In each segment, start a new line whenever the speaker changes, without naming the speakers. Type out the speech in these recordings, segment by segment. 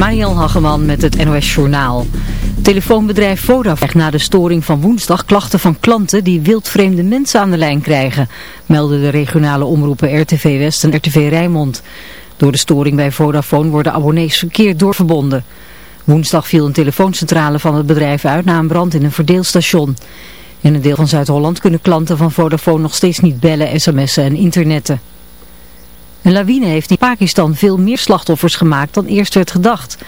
Mariel Hageman met het NOS Journaal. Telefoonbedrijf Vodafone krijgt na de storing van woensdag klachten van klanten die wildvreemde mensen aan de lijn krijgen, melden de regionale omroepen RTV West en RTV Rijnmond. Door de storing bij Vodafone worden abonnees verkeerd doorverbonden. Woensdag viel een telefooncentrale van het bedrijf uit na een brand in een verdeelstation. In een deel van Zuid-Holland kunnen klanten van Vodafone nog steeds niet bellen, sms'en en internetten. Een lawine heeft in Pakistan veel meer slachtoffers gemaakt dan eerst werd gedacht.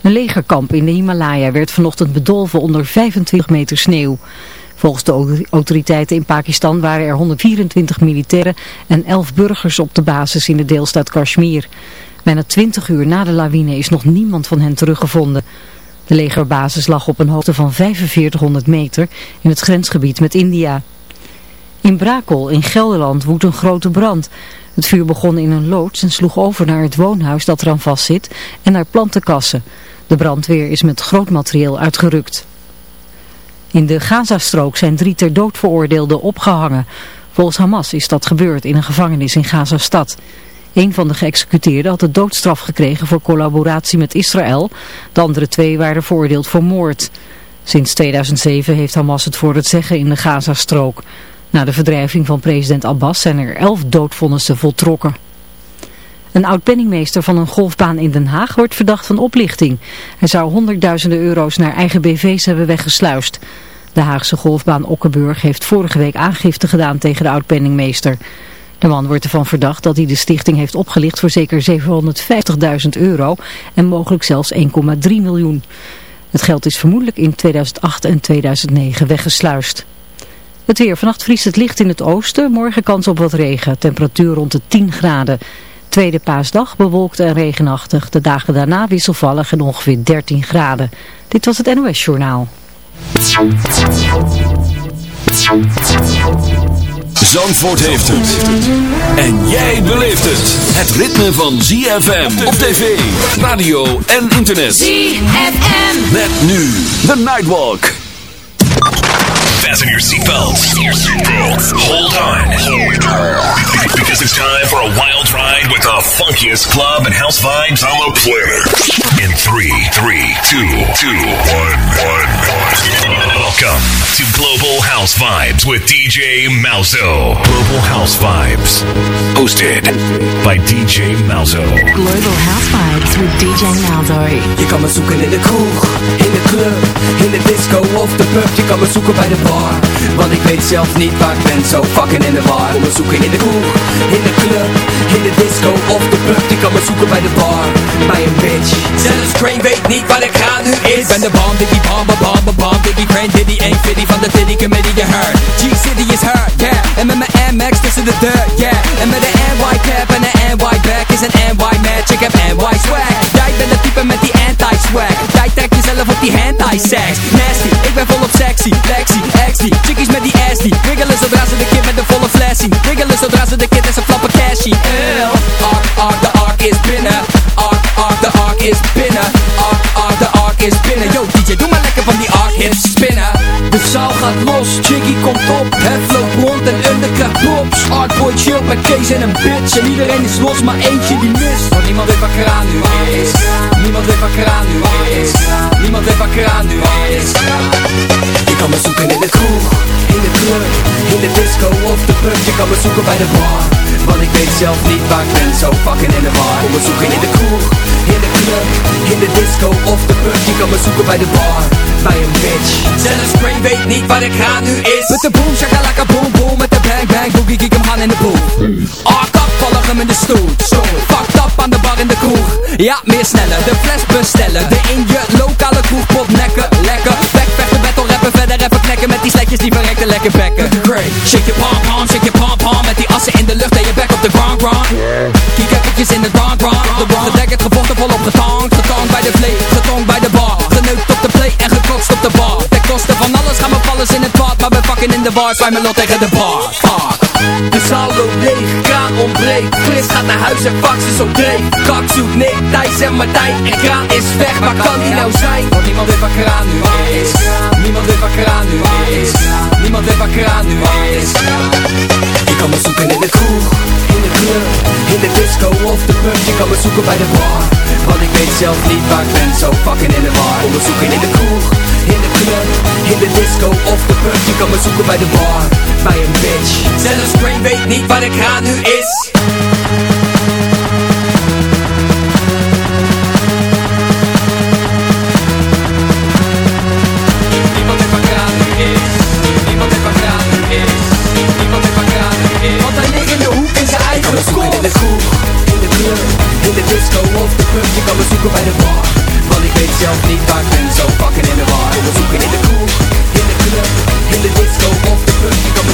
Een legerkamp in de Himalaya werd vanochtend bedolven onder 25 meter sneeuw. Volgens de autoriteiten in Pakistan waren er 124 militairen en 11 burgers op de basis in de deelstaat Kashmir. Bijna 20 uur na de lawine is nog niemand van hen teruggevonden. De legerbasis lag op een hoogte van 4500 meter in het grensgebied met India. In Brakel in Gelderland woedt een grote brand. Het vuur begon in een loods en sloeg over naar het woonhuis dat eraan vastzit en naar plantenkassen. De brandweer is met groot materieel uitgerukt. In de Gazastrook zijn drie ter dood veroordeelden opgehangen. Volgens Hamas is dat gebeurd in een gevangenis in Gazastad. Een van de geëxecuteerden had de doodstraf gekregen voor collaboratie met Israël. De andere twee waren veroordeeld voor moord. Sinds 2007 heeft Hamas het voor het zeggen in de Gazastrook. Na de verdrijving van president Abbas zijn er elf doodvonnissen voltrokken. Een oud-penningmeester van een golfbaan in Den Haag wordt verdacht van oplichting. Hij zou honderdduizenden euro's naar eigen BV's hebben weggesluist. De Haagse golfbaan Okkenburg heeft vorige week aangifte gedaan tegen de oud-penningmeester. De man wordt ervan verdacht dat hij de stichting heeft opgelicht voor zeker 750.000 euro en mogelijk zelfs 1,3 miljoen. Het geld is vermoedelijk in 2008 en 2009 weggesluist. Het weer. Vannacht vriest het licht in het oosten. Morgen kans op wat regen. Temperatuur rond de 10 graden. Tweede paasdag bewolkt en regenachtig. De dagen daarna wisselvallig en ongeveer 13 graden. Dit was het NOS Journaal.
Zandvoort heeft het. En jij beleeft het. Het ritme van ZFM op tv, radio en internet.
ZFM.
Met nu The Nightwalk.
Fasten your seatbelts. Hold on. Because it's time for a wild ride with the funkiest club and house vibes on the planet. In three, three, two, two, one, one, one. Welcome to Global House Vibes with DJ Malzo. Global House Vibes. Hosted by DJ Malzo.
Global House Vibes with DJ Malzo.
Je kan me zoeken in de kroeg, in de club, in de disco of de pub. Je kan me zoeken bij de bar, want ik weet zelf niet waar ik ben. Zo fucking in de war. Me zoeken in de kroeg, in de club, in de disco of de pub. Je kan me zoeken bij de bar, bij een bitch. Zelfs Crane weet niet waar ik ga nu is. Ik ben de bomb, diggy bomb, bomb, bomb, diggy Crane, diddy, ain't fitty van de Diddy Committee, je heard. G-City is hurt, yeah. En met mijn MX tussen de deur, yeah. En met de NY cap en de NY back is een NY match. Ik heb NY swag. Jij bent de type met die anti-swag. Jezelf op die anti-sex. Nasty, ik ben volop sexy. Lexi, XD, chickies met die ass die Wiggelen zodra ze de kid met de volle fles zien. Wiggelen zodra ze de kid en ze flappen cashy. Ark, ark, de ark is binnen. Ark, ark, de ark is binnen. Ark, ark, de ark is binnen. Yo DJ, doe maar lekker van die ark hits spinnen. De zaal gaat los, Jiggy komt op. Het loopt rond en undercut props. Artboy chill met Kees en een bitch. En iedereen is los, maar eentje die mist. Want niemand weet waar kraan nu is. Niemand Kraan nu is. Je kan me zoeken in de kroeg, in de club, in de disco of de pub. Je kan me zoeken bij de bar, want ik weet zelf niet waar ik ben. Zo fucking in de war. Kom me zoeken in de kroeg, in de club, in de disco of de pub. Je kan me zoeken bij de bar, bij een bitch. Zelfs Crane weet niet waar ik ga nu is. Met de boom, shakalaka boom boom, met de bang bang boogie, kiek hem gaan in de pool. Ah, kap, vallen hem in de stoel. Fucked up aan de bar in de kroeg. Ja, meer sneller, de fles bestellen. De in je lokale kroeg pot nekken, lekker. Backvechten, battle rappen, verder rappen knekken met die sletjes die verrekte lekker bekken. Great, shake your pom pom, shake your pom pom. Met die assen in de lucht en je back op de ground ground. Eventjes in de ground ground. De wordt gedekkerd, gevochten, volop getankt. Getankt bij de vlees, getonkt bij de bar. Geneukt op de play en gekotst op de bar. Ten koste van alles. Gaan we vallen in het pad. Maar we pakken in de bar, zwaai me lot tegen de bar. Fuck. De zaal loopt leeg, kraan ontbreekt. Chris gaat naar huis en fax is op dreef Kak zoekt Nick, Thijs en Martijn. En kraan is weg, waar kan die nou zijn? Want niemand weet waar kraan nu is. Niemand weet waar kraan nu is. Niemand weet waar kraan nu is. Je kan me zoeken in de kroeg In de club, in de disco of de pub. Je kan me zoeken bij de bar Want ik weet zelf niet waar ik ben, zo fucking in de war. Onderzoeken in de kroeg, in de club, in de disco of de putje kan me zoeken bij de bar, bij een bitch. Zelfs Green weet niet waar de kraan nu is.
Niemand heeft waar kraan nu is.
Want hij ligt in de hoek
in zijn eigen
school de disco of de pub
Je kan me zoeken bij de bar Want ik weet zelf niet waar ik
ben Zo pakken in de
war. Kom me zoeken
in de
kroeg, in de club In de disco of de pub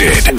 Did.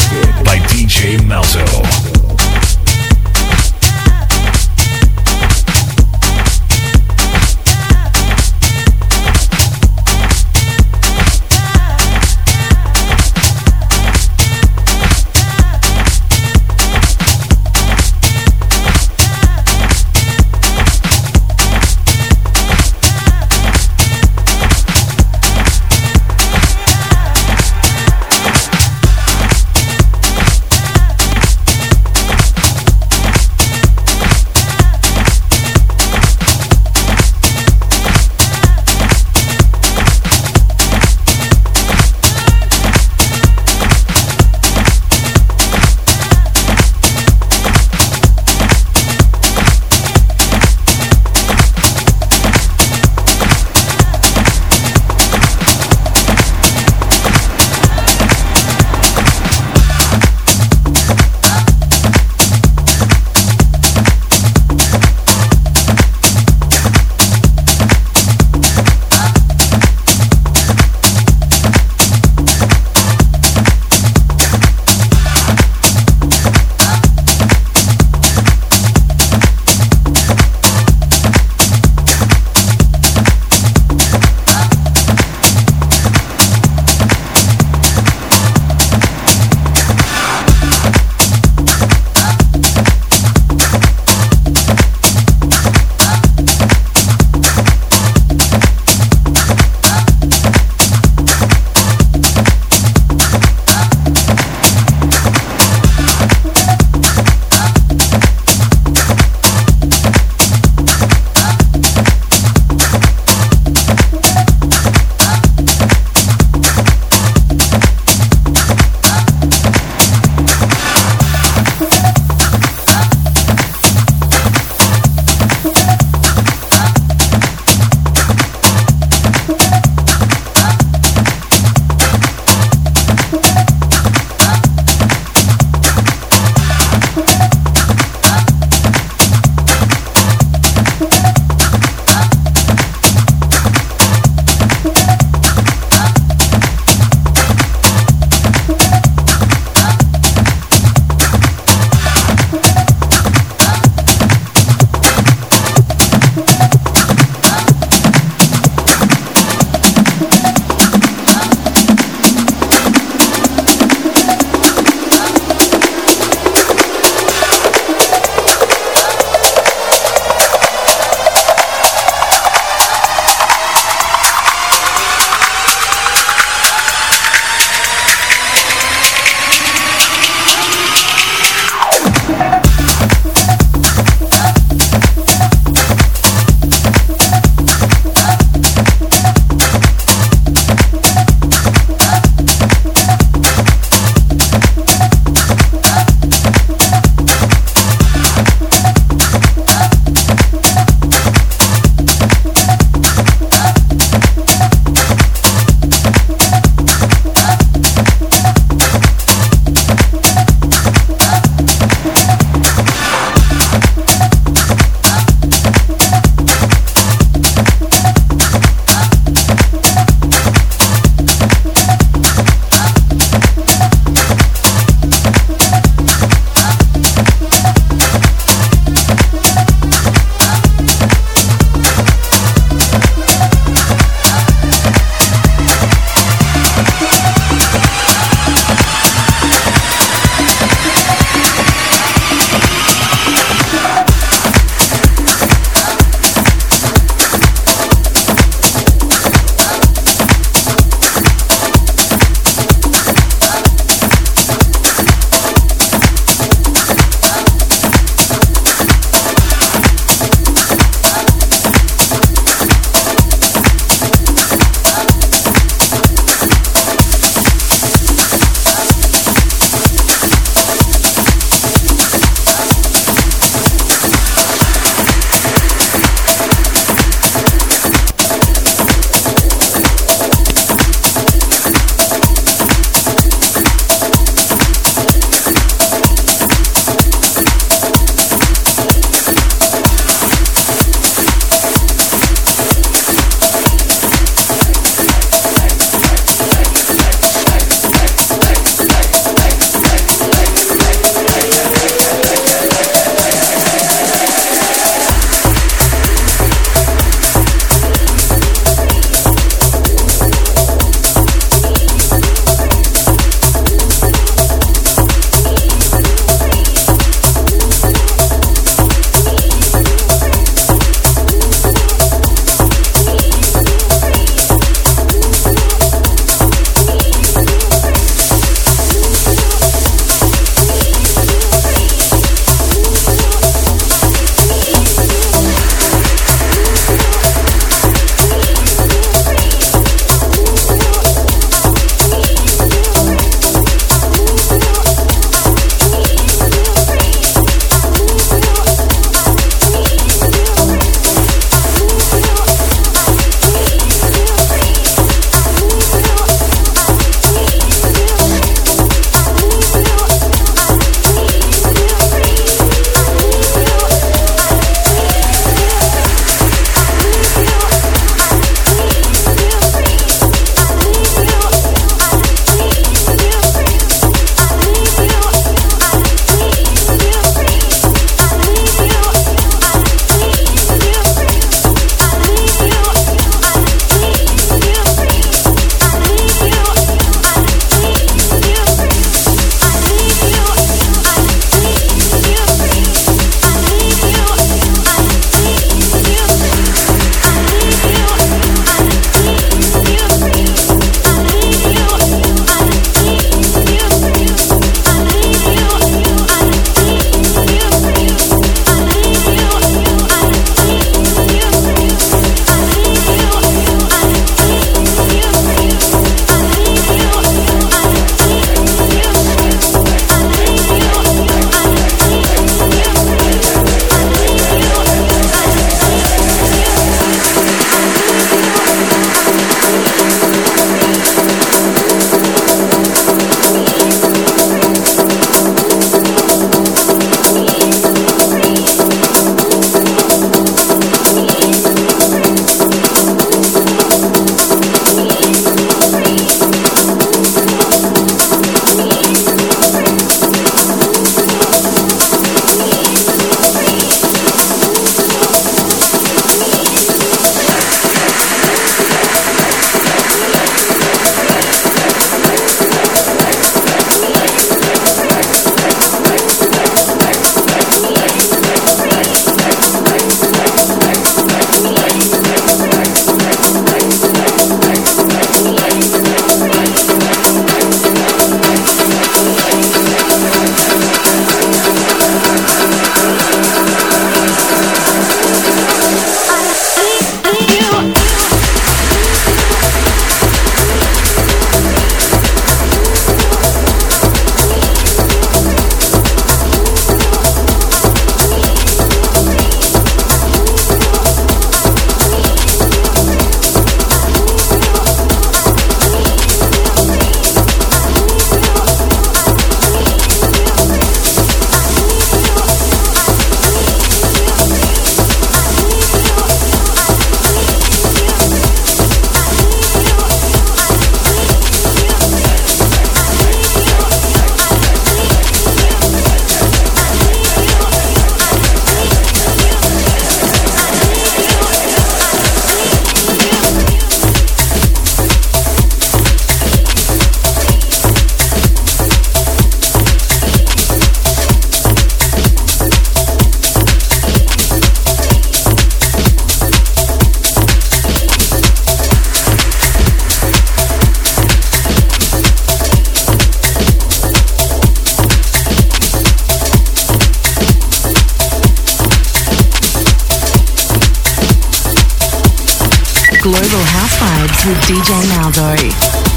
With
DJ Malzo.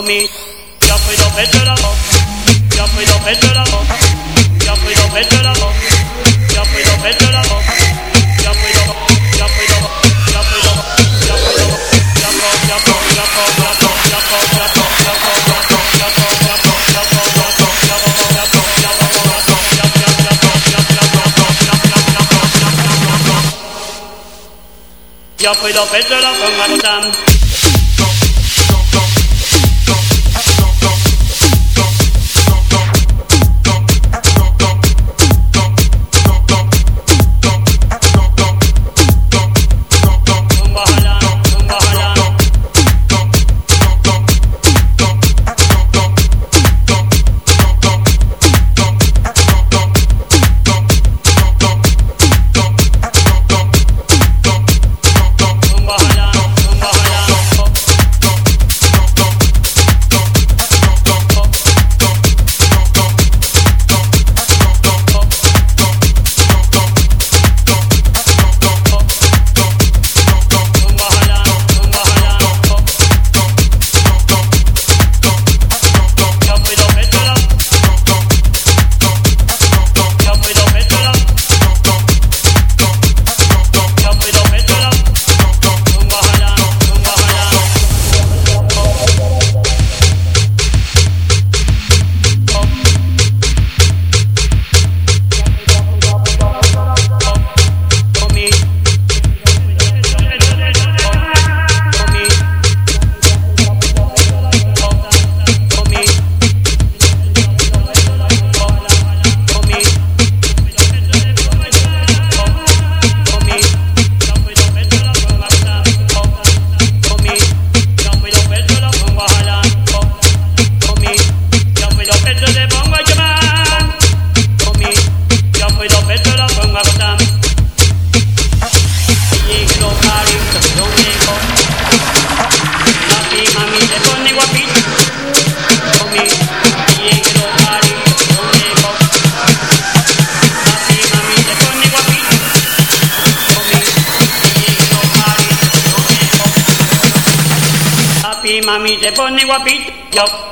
for me. Yo puedo ver el amor. Yo puedo ver el amor. Yo puedo
ver el amor. Yo puedo ver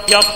yep.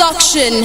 Suction.